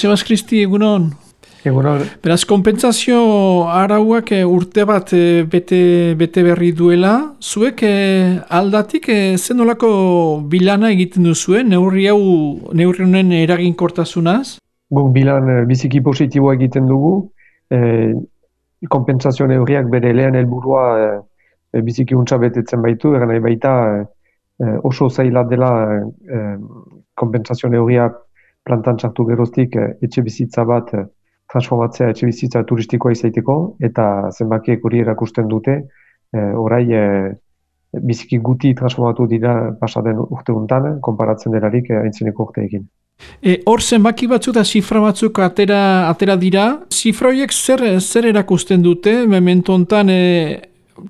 Sebas Kristi, egunon. Egunon. Beraz, kompensazio arauak eh, urte bat eh, bete, bete berri duela, zuek eh, aldatik zen olako bilana egiten duzuen, neurri hau, neurri honen eraginkortasunaz? Guk bilan biziki positiboa egiten dugu, e, kompensazio neurriak bere lehen helburua e, biziki untsa betetzen baitu, eran nahi baita oso zaila dela e, kompensazio neurriak plantan txartu geroztik eh, etxe bizitza bat eh, transformatzea etxe bizitza turistikoa izaiteko eta zenbakiek hori erakusten dute e, orai e, biziki guti transformatu dira pasaden urte untan, konparatzen delarik haintzeneko urteekin. E, hor zenbaki batzu da zifra batzuk atera, atera dira. Zifra horiek zer, zer erakusten dute, memento hontan e,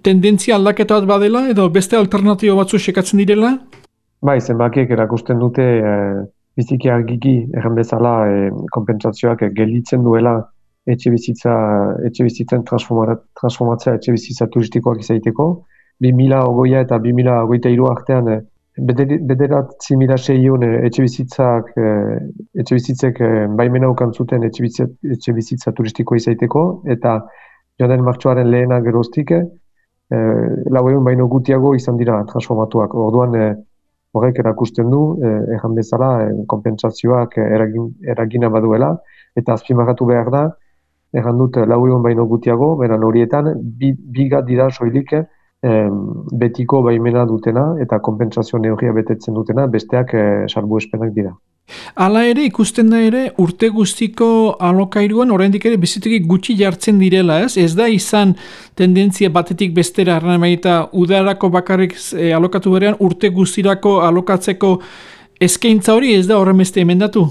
tendentzia aldaketa bat badela edo beste alternatibo batzu sekatzen direla? Bai, zenbakiek erakusten dute biziki argiki erren bezala e, kompensazioak gelditzen duela etxe bizitza, etxe bizitzen transformatzea etxe bizitza turistikoak izaiteko. 2000 eta 2000 iru artean e, bederatzi mila seion etxe bizitzak etxe bizitzek baimena zuten etxe bizitza, etxe bizitza turistikoa izaiteko eta joan martxoaren lehena geroztik e, lau egun baino gutiago izan dira transformatuak. Orduan, horrek erakusten du, eh, erran bezala, eh, kompensazioak eh, eragin, eragina baduela, eta azpimarratu behar da, erran dut lau egon baino gutiago, beran horietan, bi, biga dira soilik eh, betiko baimena dutena, eta kompensazio neurria betetzen dutena, besteak eh, salbu espenak dira. Hala ere ikusten da ere urte guztiko alokairuan oraindik ere bizitegi gutxi jartzen direla, ez? Ez da izan tendentzia batetik bestera arna eta udarako bakarrik e, alokatu berean urte guztirako alokatzeko eskaintza hori ez da horren beste emendatu?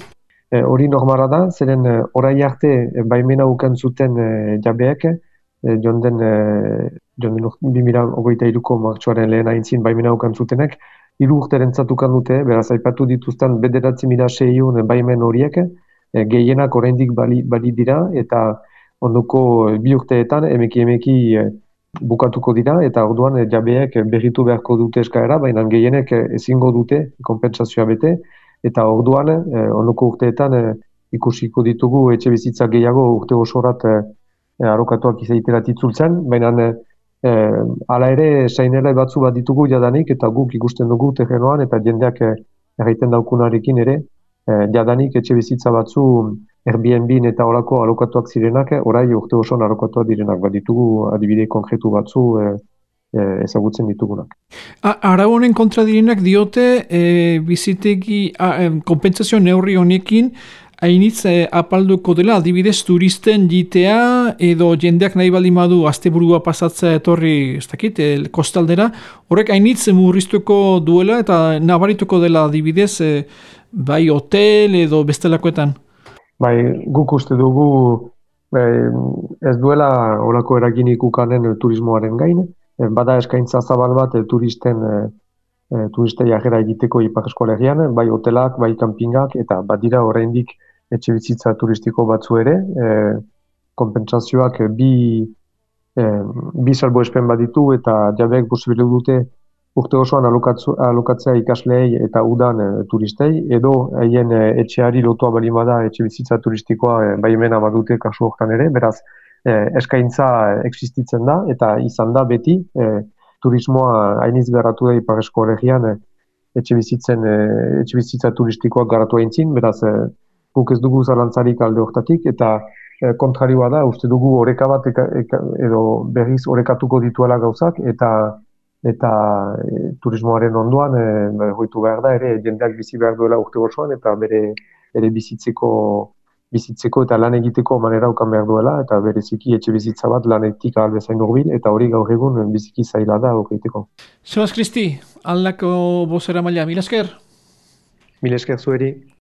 E, hori normala da, zeren e, orai arte baimena ukan zuten e, jabeak, e, jonden, e, jonden 2008ko martxoaren lehen aintzin baimena ukan zutenek, hiru urteren zatukan dute, beraz, aipatu dituzten bederatzi mila seiun baimen horiek, e, gehienak oraindik bali, bali dira, eta ondoko bi urteetan emeki emeki e, bukatuko dira, eta orduan jabeek berritu beharko dute eskaera, baina gehienek ezingo dute kompensazioa bete, eta orduan ondoko urteetan ikusiko ditugu etxe bizitza gehiago urte osorat arokatuak izaiterat itzultzen, baina Eh, hala ere, sainela batzu bat ditugu jadanik, eta guk ikusten dugu terrenoan, eta jendeak eh, erraiten daukunarekin ere, eh, jadanik etxe bizitza batzu Airbnb eta horako alokatuak zirenak, eh, orai urte oso alokatuak direnak, bat ditugu adibide konkretu batzu eh, eh, ezagutzen ditugunak. Ara honen kontra direnak diote, eh, bizitegi, ah, kompensazio neurri honekin, hainitz eh, apalduko dela, adibidez turisten jitea edo jendeak nahi baldin badu asteburua pasatzea etorri, ez dakit, el, kostaldera, horrek hainitz murriztuko duela eta nabarituko dela adibidez eh, bai hotel edo bestelakoetan. Bai, guk uste dugu bai, ez duela horako eraginik ukanen turismoaren gain, eh, bada eskaintza zabal bat e, turisten turistei ajera egiteko ipar eskolegian, bai hotelak, bai kampingak, eta badira oraindik etxe bizitza turistiko batzu ere, e, kompensazioak bi, e, bi salbo espen baditu eta jabeak posibilu dute urte osoan alokatzea ikasleei eta udan e, turistei, edo haien e, etxeari lotua bali bada etxe bizitza turistikoa e, baimena badute kasu hortan ere, beraz e, eskaintza existitzen da eta izan da beti e, turismoa hainiz garatu da iparesko horregian e, etxe bizitzen e, etxe bizitza turistikoak garatu aintzin, beraz e, guk ez dugu zalantzarik alde hortatik, eta e, kontrarioa da, uste dugu oreka bat edo berriz orekatuko dituela gauzak, eta eta e, turismoaren onduan e, hoitu behar da, ere jendeak bizi behar duela urte osoan, eta bere, bere bizitzeko bizitzeko eta lan egiteko manera ukan behar duela, eta bereziki etxe bizitza bat lanetik albezain urbil, eta hori gaur egun biziki zaila da horretiko. Zoaz Kristi, aldako bozera maila, mil esker? Mil esker zueri.